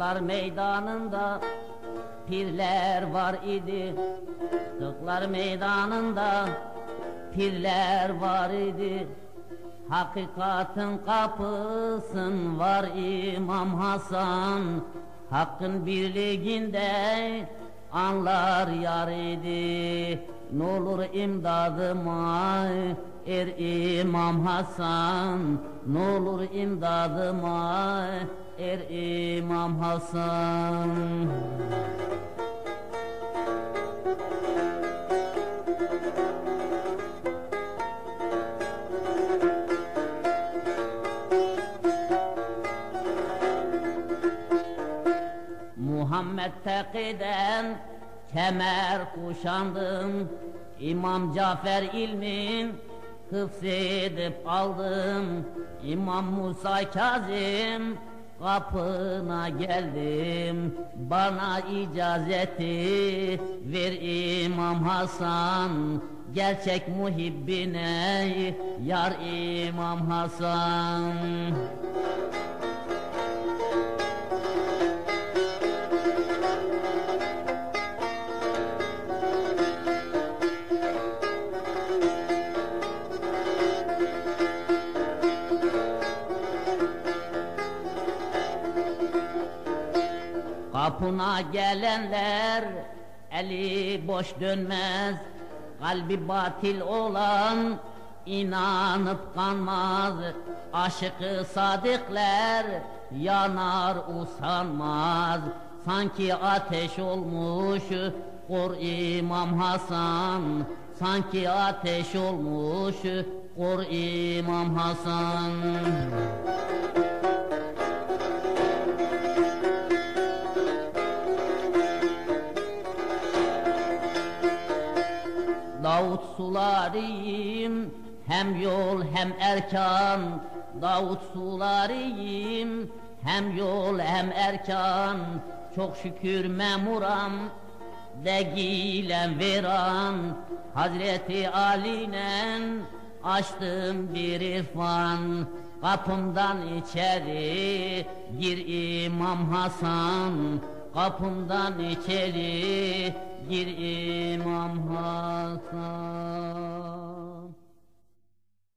Kırklar meydanında pirler var idi. Kırklar meydanında pirler var idi. Hakikatin kapısın var İmam Hasan. Hakkın birliğinde anlar yar idi. N'olur imdadıma er İmam Hasan. N'olur imdadıma er İmam Hasan. Muhammed Teki'den kemer kuşandım. İmam Cafer ilmin hıfzedip aldım. İmam Musa Kazım kapına geldim Bana icazeti ver İmam Hasan. Gerçek muhibbine yar İmam Hasan Kapına gelenler eli boş dönmez. Kalbi batil olan inanıp kanmaz. Aşıkı sadıklar yanar usanmaz. Sanki ateş olmuş Kur İmam Hasan. Sanki ateş olmuş Kur İmam Hasan Davut sularıyım hem yol hem erkan. Davut sularıyım hem yol hem erkan. Çok şükür memuram degilen veran. Hazreti Ali'nen açtım bir irfan. Kapımdan içeri gir İmam Hasan. Kapımdan içeri gir İmam Hasan